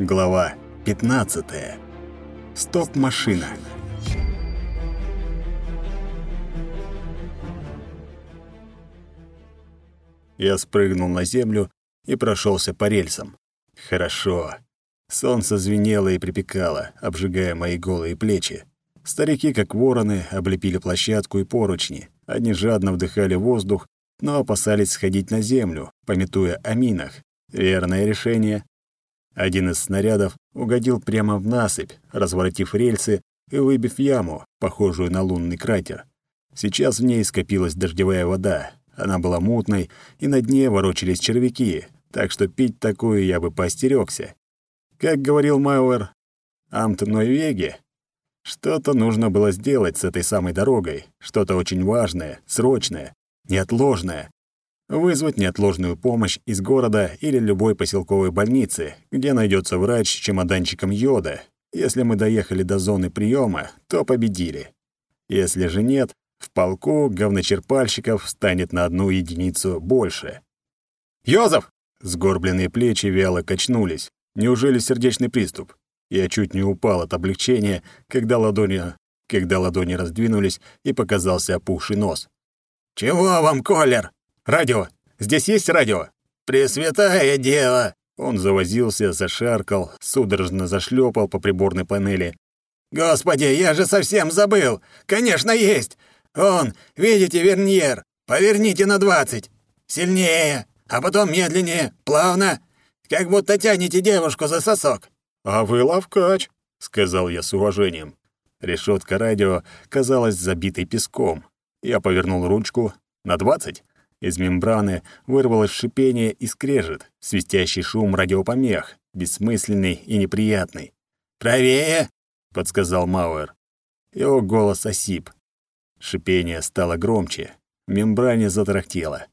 Глава 15. Стоп-машина. Я спрыгнул на землю и прошелся по рельсам. Хорошо. Солнце звенело и припекало, обжигая мои голые плечи. Старики, как вороны, облепили площадку и поручни. Они жадно вдыхали воздух, но опасались сходить на землю, пометуя о минах. Верное решение. Один из снарядов угодил прямо в насыпь, разворотив рельсы и выбив яму, похожую на лунный кратер. Сейчас в ней скопилась дождевая вода. Она была мутной, и на дне ворочались червяки, так что пить такую я бы поостерёгся. Как говорил Мауэр, «Амт Нойвеге», что-то нужно было сделать с этой самой дорогой, что-то очень важное, срочное, неотложное. Вызвать неотложную помощь из города или любой поселковой больницы, где найдется врач с чемоданчиком йода. Если мы доехали до зоны приема, то победили. Если же нет, в полку говночерпальщиков станет на одну единицу больше. «Йозеф!» Сгорбленные плечи вяло качнулись. Неужели сердечный приступ? Я чуть не упал от облегчения, когда ладони, когда ладони раздвинулись и показался опухший нос. «Чего вам, Колер? Радио! Здесь есть радио?» «Пресвятая дева!» Он завозился, зашаркал, судорожно зашлепал по приборной панели. «Господи, я же совсем забыл! Конечно, есть! Он, видите, верньер! Поверните на двадцать! Сильнее, а потом медленнее, плавно, как будто тянете девушку за сосок!» «А вы ловкач», — сказал я с уважением. Решетка радио казалась забитой песком. Я повернул ручку на двадцать. Из мембраны вырвалось шипение и скрежет, свистящий шум радиопомех, бессмысленный и неприятный. «Правее!» — подсказал Мауэр. Его голос осип. Шипение стало громче. В мембране затарахтело.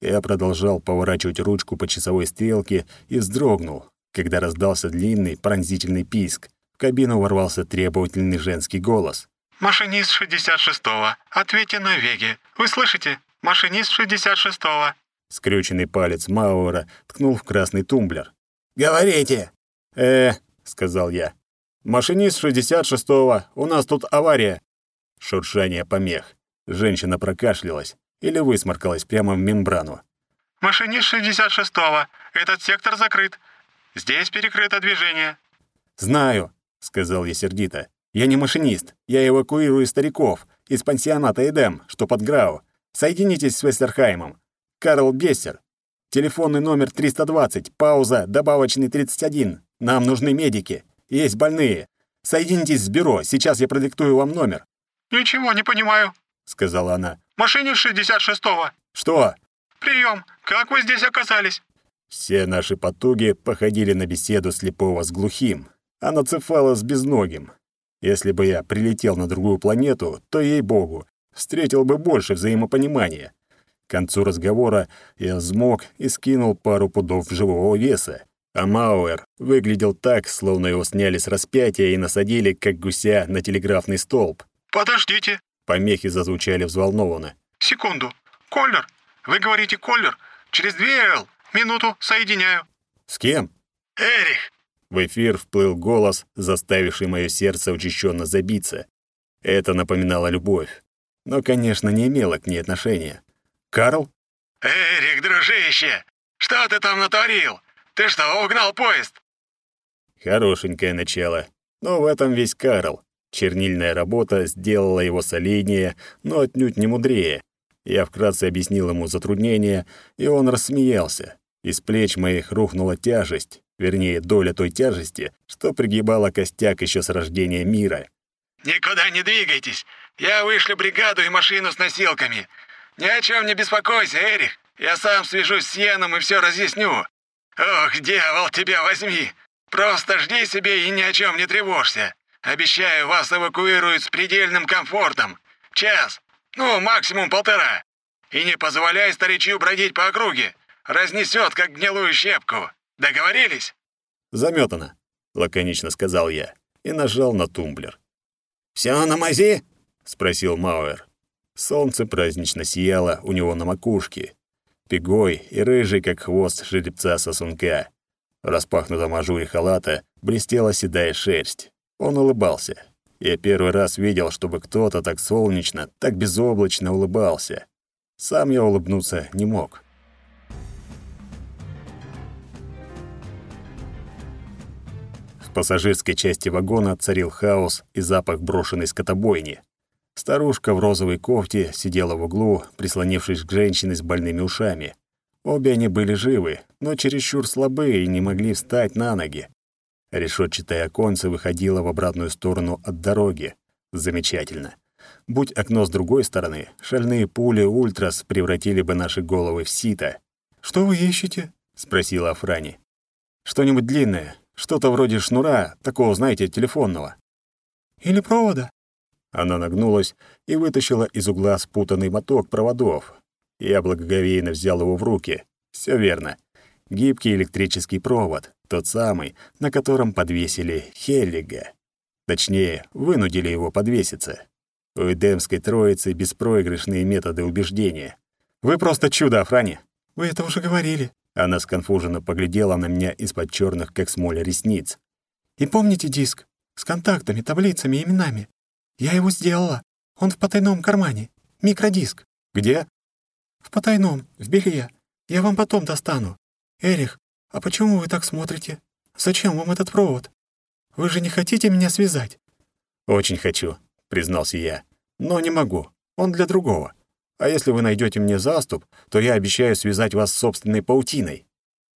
Я продолжал поворачивать ручку по часовой стрелке и вздрогнул, когда раздался длинный пронзительный писк. В кабину ворвался требовательный женский голос. «Машинист 66-го, ответьте на Веге. Вы слышите? Машинист 66-го». Скрюченный палец Мауэра ткнул в красный тумблер. «Говорите!» «Э, — сказал я. «Машинист 66-го, у нас тут авария». Шуршание помех. Женщина прокашлялась или высморкалась прямо в мембрану. «Машинист 66-го, этот сектор закрыт. Здесь перекрыто движение». «Знаю», — сказал я сердито. «Я не машинист. Я эвакуирую стариков из пансионата Эдем, что под Грау. Соединитесь с Вестерхаймом. Карл Гессер. Телефонный номер 320, пауза, добавочный 31. Нам нужны медики. Есть больные. Соединитесь с бюро, сейчас я продиктую вам номер». «Ничего не понимаю», — сказала она. «Машине 66-го». «Что?» «Прием. Как вы здесь оказались?» Все наши потуги походили на беседу слепого с глухим, а на цефала с безногим. Если бы я прилетел на другую планету, то, ей-богу, встретил бы больше взаимопонимания. К концу разговора я взмок и скинул пару пудов живого веса, а Мауэр выглядел так, словно его сняли с распятия и насадили, как гуся, на телеграфный столб. «Подождите!» Помехи зазвучали взволнованно. «Секунду. Коллер! Вы говорите Коллер? Через две эл. Минуту, соединяю». «С кем?» «Эрих!» В эфир вплыл голос, заставивший мое сердце учащенно забиться. Это напоминало любовь, но, конечно, не имело к ней отношения. «Карл?» «Эрик, дружище! Что ты там натворил? Ты что, угнал поезд?» Хорошенькое начало. Но в этом весь Карл. Чернильная работа сделала его солиднее, но отнюдь не мудрее. Я вкратце объяснил ему затруднения, и он рассмеялся. Из плеч моих рухнула тяжесть, вернее, доля той тяжести, что пригибала костяк еще с рождения мира. «Никуда не двигайтесь! Я вышлю бригаду и машину с носилками. Ни о чем не беспокойся, Эрих. Я сам свяжусь с Йеном и все разъясню. Ох, дьявол, тебя возьми! Просто жди себе и ни о чем не тревожься. Обещаю, вас эвакуируют с предельным комфортом. Час, ну, максимум полтора. И не позволяй старичью бродить по округе. Разнесет, как гнилую щепку. Договорились?» «Заметано», — лаконично сказал я и нажал на тумблер. «Все на мази?» — спросил Мауэр. Солнце празднично сияло у него на макушке, пегой и рыжий, как хвост жеребца сосунка. В распахнутом ажуре халата блестела седая шерсть. Он улыбался. Я первый раз видел, чтобы кто-то так солнечно, так безоблачно улыбался. Сам я улыбнуться не мог. Пассажирской части вагона царил хаос и запах брошенной скотобойни. Старушка в розовой кофте сидела в углу, прислонившись к женщине с больными ушами. Обе они были живы, но чересчур слабые и не могли встать на ноги. Решетчатое оконце выходило в обратную сторону от дороги. Замечательно. Будь окно с другой стороны, шальные пули «Ультрас» превратили бы наши головы в сито. «Что вы ищете?» — спросила Афрани. «Что-нибудь длинное, что-то вроде шнура, такого, знаете, телефонного». «Или провода?» Она нагнулась и вытащила из угла спутанный моток проводов. Я благоговейно взял его в руки. Все верно. Гибкий электрический провод, тот самый, на котором подвесили Хеллига. Точнее, вынудили его подвеситься. У Эдемской троицы беспроигрышные методы убеждения. «Вы просто чудо, Афрани!» «Вы это уже говорили». Она сконфуженно поглядела на меня из-под черных, как смоля, ресниц. «И помните диск? С контактами, таблицами, именами? Я его сделала. Он в потайном кармане. Микродиск». «Где?» «В потайном, в белье. Я вам потом достану. Эрих, а почему вы так смотрите? Зачем вам этот провод? Вы же не хотите меня связать?» «Очень хочу», — признался я. «Но не могу. Он для другого. А если вы найдете мне заступ, то я обещаю связать вас с собственной паутиной».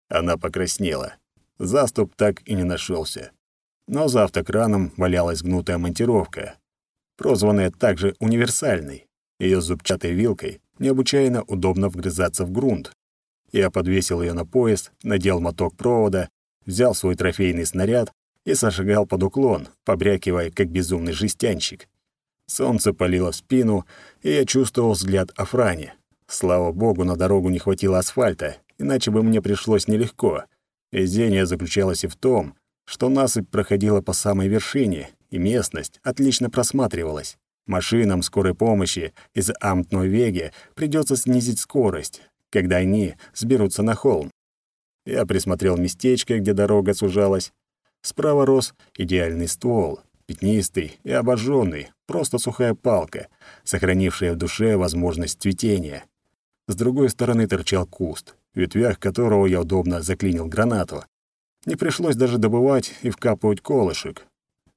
Она покраснела. Заступ так и не нашелся. Но за автокраном валялась гнутая монтировка, прозванная также универсальной. Ее зубчатой вилкой необычайно удобно вгрызаться в грунт. Я подвесил ее на пояс, надел моток провода, взял свой трофейный снаряд и сошагал под уклон, побрякивая, как безумный жестянщик. Солнце палило спину, и я чувствовал взгляд Афрани. Слава богу, на дорогу не хватило асфальта, иначе бы мне пришлось нелегко. Везение заключалось и в том, что насыпь проходила по самой вершине, и местность отлично просматривалась. Машинам скорой помощи из Амтной-Веги придется снизить скорость, когда они сберутся на холм. Я присмотрел местечко, где дорога сужалась. Справа рос идеальный ствол, пятнистый и обожженный, просто сухая палка, сохранившая в душе возможность цветения. С другой стороны торчал куст, в ветвях которого я удобно заклинил гранату. Не пришлось даже добывать и вкапывать колышек,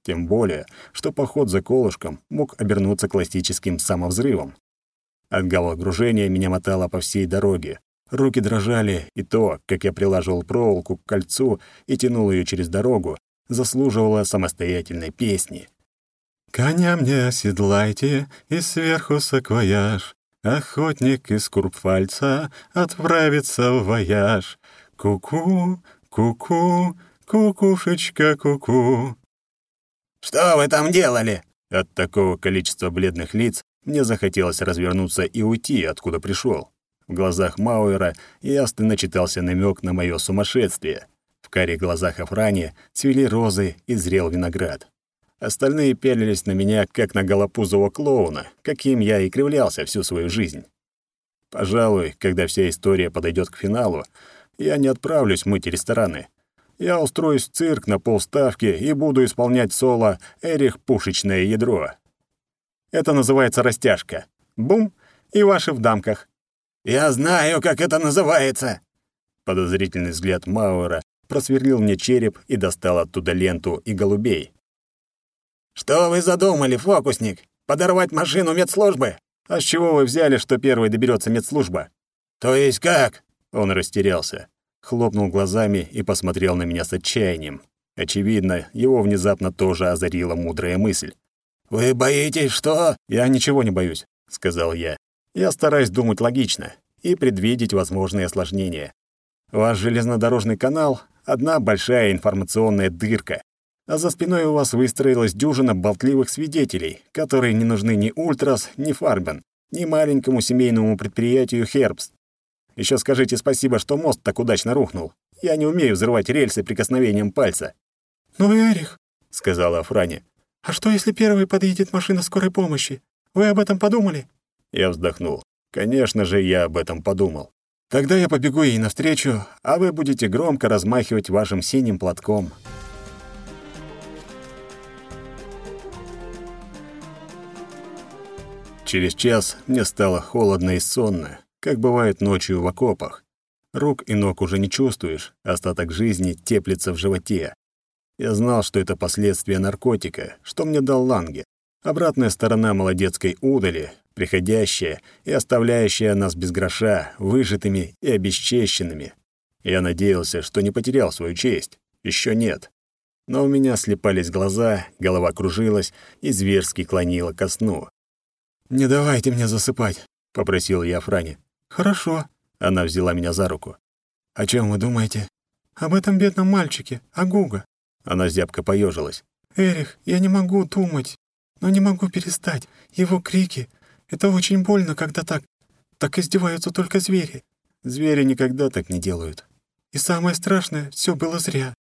тем более, что поход за колышком мог обернуться классическим самовзрывом. От головокружения меня мотало по всей дороге. Руки дрожали, и то, как я прилаживал проволоку к кольцу и тянул ее через дорогу, заслуживало самостоятельной песни. «Коня мне оседлайте, и сверху саквояж, Охотник из Курпфальца отправится в вояж. Ку-ку, ку-ку, кукушечка, ку-ку». «Что вы там делали?» От такого количества бледных лиц мне захотелось развернуться и уйти, откуда пришел. В глазах Мауэра ясно читался намек на мое сумасшествие. В карих глазах Афрани цвели розы и зрел виноград. Остальные пялились на меня, как на голопузого клоуна, каким я и кривлялся всю свою жизнь. Пожалуй, когда вся история подойдет к финалу, я не отправлюсь мыть рестораны, я устроюсь в цирк на полставки и буду исполнять соло «Эрих Пушечное ядро». Это называется растяжка. Бум, и ваши в дамках. «Я знаю, как это называется!» Подозрительный взгляд Мауэра просверлил мне череп и достал оттуда ленту и голубей. «Что вы задумали, фокусник? Подорвать машину медслужбы?» «А с чего вы взяли, что первой доберется медслужба?» «То есть как?» Он растерялся хлопнул глазами и посмотрел на меня с отчаянием. Очевидно, его внезапно тоже озарила мудрая мысль. «Вы боитесь, что...» «Я ничего не боюсь», — сказал я. «Я стараюсь думать логично и предвидеть возможные осложнения. Ваш железнодорожный канал — одна большая информационная дырка, а за спиной у вас выстроилась дюжина болтливых свидетелей, которые не нужны ни Ультрас, ни Фарбен, ни маленькому семейному предприятию Хербст. Еще скажите спасибо, что мост так удачно рухнул. Я не умею взрывать рельсы прикосновением пальца». «Ну, Эрих», — сказала Франи. «а что, если первой подъедет машина скорой помощи? Вы об этом подумали?» Я вздохнул. Конечно же, я об этом подумал. Тогда я побегу ей навстречу, а вы будете громко размахивать вашим синим платком. Через час мне стало холодно и сонно, как бывает ночью в окопах. Рук и ног уже не чувствуешь, остаток жизни теплится в животе. Я знал, что это последствия наркотика, что мне дал Ланге. Обратная сторона молодецкой удали, приходящая и оставляющая нас без гроша, выжатыми и обесчещенными. Я надеялся, что не потерял свою честь. Еще нет. Но у меня слепались глаза, голова кружилась и зверски клонила ко сну. «Не давайте мне засыпать», — попросил я Фране. «Хорошо», она взяла меня за руку. «О чем вы думаете?» «Об этом бедном мальчике, о Гуга». Она зябко поежилась. «Эрих, я не могу думать, но не могу перестать. Его крики — это очень больно, когда так... Так издеваются только звери». «Звери никогда так не делают». «И самое страшное, все было зря.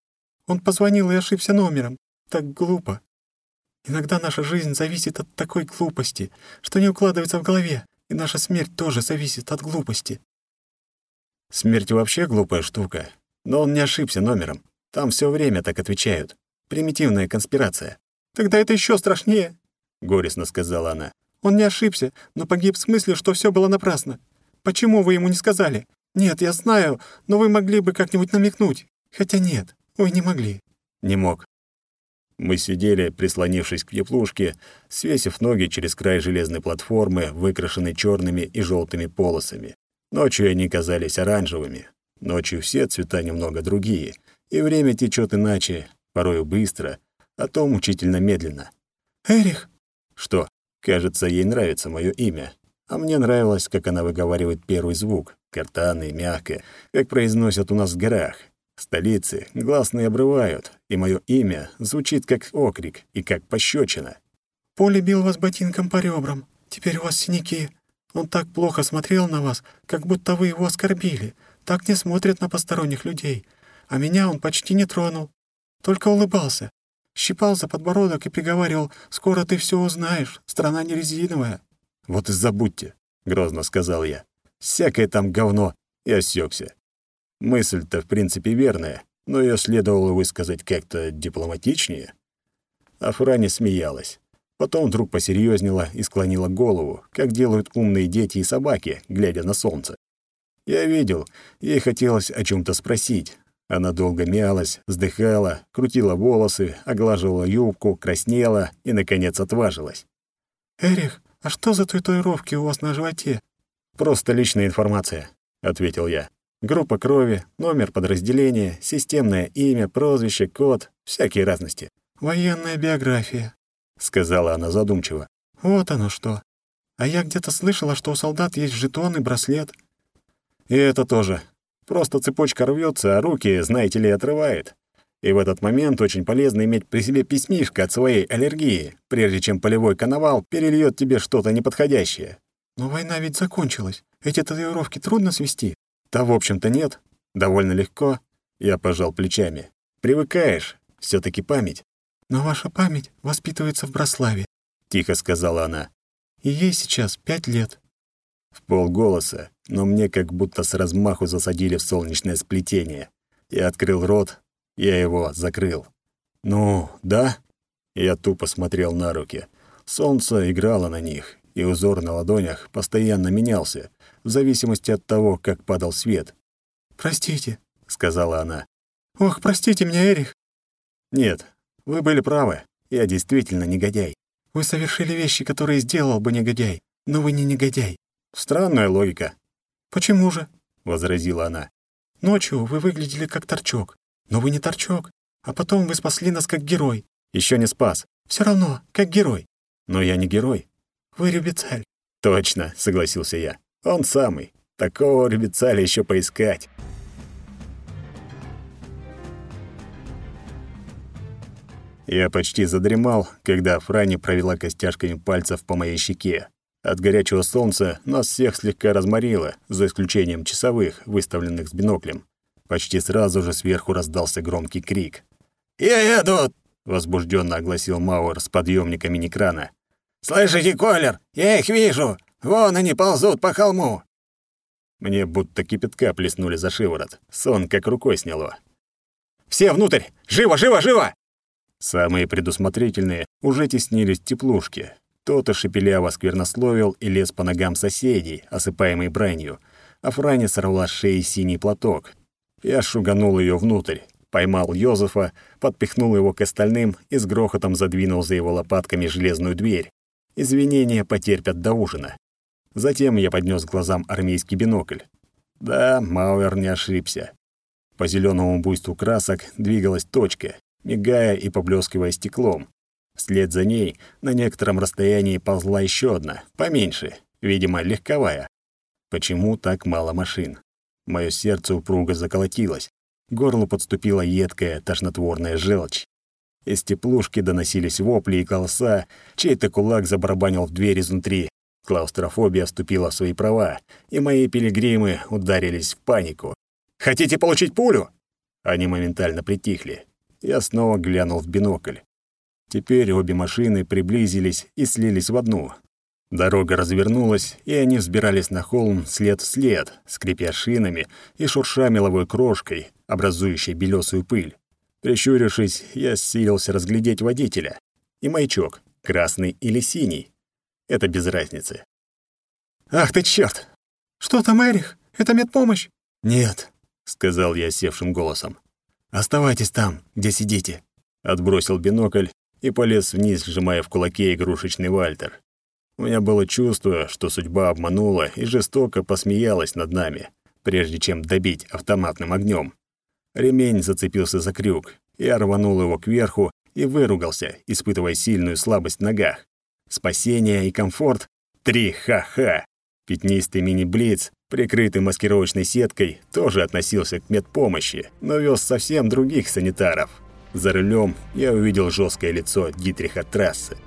Он позвонил и ошибся номером. Так глупо. Иногда наша жизнь зависит от такой глупости, что не укладывается в голове, и наша смерть тоже зависит от глупости». Смерть вообще глупая штука. Но он не ошибся номером. Там все время так отвечают. Примитивная конспирация. Тогда это еще страшнее, — горестно сказала она. Он не ошибся, но погиб в смысле, что все было напрасно. Почему вы ему не сказали? Нет, я знаю, но вы могли бы как-нибудь намекнуть. Хотя нет, вы не могли. Не мог. Мы сидели, прислонившись к теплушке, свесив ноги через край железной платформы, выкрашенной черными и желтыми полосами. Ночью они казались оранжевыми. Ночью все цвета немного другие, и время течет иначе, порою быстро, а то мучительно медленно. «Эрих!» «Что? Кажется, ей нравится мое имя. А мне нравилось, как она выговаривает первый звук, картанно и мягко, как произносят у нас в горах. Столицы гласные обрывают, и мое имя звучит как окрик и как пощечина. «Поле бил вас ботинком по ребрам. Теперь у вас синяки. Он так плохо смотрел на вас, как будто вы его оскорбили. Так не смотрят на посторонних людей. А меня он почти не тронул. Только улыбался. Щипал за подбородок и приговаривал, «Скоро ты все узнаешь, страна не резиновая». «Вот и забудьте», — грозно сказал я. «Всякое там говно». И осекся. Мысль-то, в принципе, верная, но ее следовало высказать как-то дипломатичнее. А Франи смеялась. Потом вдруг посерьезнела и склонила голову, как делают умные дети и собаки, глядя на солнце. Я видел, ей хотелось о чем то спросить. Она долго мялась, вздыхала, крутила волосы, оглаживала юбку, краснела и, наконец, отважилась. «Эрих, а что за татуировки у вас на животе?» «Просто личная информация», — ответил я. «Группа крови, номер подразделения, системное имя, прозвище, код, всякие разности». «Военная биография», — сказала она задумчиво. «Вот оно что. А я где-то слышала, что у солдат есть жетон и браслет». «И это тоже. Просто цепочка рвется, а руки, знаете ли, отрывает. И в этот момент очень полезно иметь при себе письмишко от своей аллергии, прежде чем полевой коновал перельет тебе что-то неподходящее». «Но война ведь закончилась. Эти татуировки трудно свести?» «Да, в общем-то, нет. Довольно легко». Я пожал плечами. «Привыкаешь. все таки память. «Но ваша память воспитывается в Браславе», — тихо сказала она. «И ей сейчас пять лет». В полголоса, но мне как будто с размаху засадили в солнечное сплетение. Я открыл рот, я его закрыл. «Ну, да?» Я тупо смотрел на руки. Солнце играло на них, и узор на ладонях постоянно менялся, в зависимости от того, как падал свет. «Простите», — сказала она. «Ох, простите меня, Эрих». «Нет, вы были правы. Я действительно негодяй. Вы совершили вещи, которые сделал бы негодяй, но вы не негодяй. Странная логика. Почему же? возразила она. Ночью вы выглядели как торчок, но вы не торчок, а потом вы спасли нас как герой. Еще не спас. Все равно, как герой. Но я не герой. Вы ребецаль. Точно, согласился я. Он самый. Такого ребецаля еще поискать. Я почти задремал, когда Франи провела костяшками пальцев по моей щеке. От горячего солнца нас всех слегка разморило, за исключением часовых, выставленных с биноклем. Почти сразу же сверху раздался громкий крик. «Я еду!» — возбужденно огласил Мауэр с подъемника мини-крана. «Слышите, Колер? Я их вижу! Вон они ползут по холму!» Мне будто кипятка плеснули за шиворот. Сон как рукой сняло. «Все внутрь! Живо, живо, живо!» Самые предусмотрительные уже теснились в теплушке. Кто-то шепеляво сквернословил и лез по ногам соседей, осыпаемый бранью, а Франя сорвала с шеи синий платок. Я шуганул ее внутрь, поймал Йозефа, подпихнул его к остальным и с грохотом задвинул за его лопатками железную дверь. Извинения потерпят до ужина. Затем я поднес глазам армейский бинокль. Да, Мауэр не ошибся. По зеленому буйству красок двигалась точка, мигая и поблескивая стеклом. Вслед за ней на некотором расстоянии ползла еще одна, поменьше, видимо, легковая. Почему так мало машин? Мое сердце упруго заколотилось. Горло подступила едкая, тошнотворная желчь. Из теплушки доносились вопли и голоса, чей-то кулак забарабанил в дверь изнутри. Клаустрофобия вступила в свои права, и мои пилигримы ударились в панику. «Хотите получить пулю?» Они моментально притихли. Я снова глянул в бинокль. Теперь обе машины приблизились и слились в одну. Дорога развернулась, и они взбирались на холм след в след, скрипя шинами и шурша меловой крошкой, образующей белесую пыль. Прищурившись, я силился разглядеть водителя. И маячок, красный или синий. Это без разницы. «Ах ты чёрт! «Что там, Эрих? Это медпомощь?» «Нет», — сказал я севшим голосом. «Оставайтесь там, где сидите». Отбросил бинокль и полез вниз, сжимая в кулаке игрушечный Вальтер. У меня было чувство, что судьба обманула и жестоко посмеялась над нами, прежде чем добить автоматным огнем. Ремень зацепился за крюк. Я рванул его кверху и выругался, испытывая сильную слабость в ногах. Спасение и комфорт — три ха-ха. Пятнистый мини-блиц, прикрытый маскировочной сеткой, тоже относился к медпомощи, но вез совсем других санитаров. За рулем я увидел жесткое лицо Дитриха Трассы.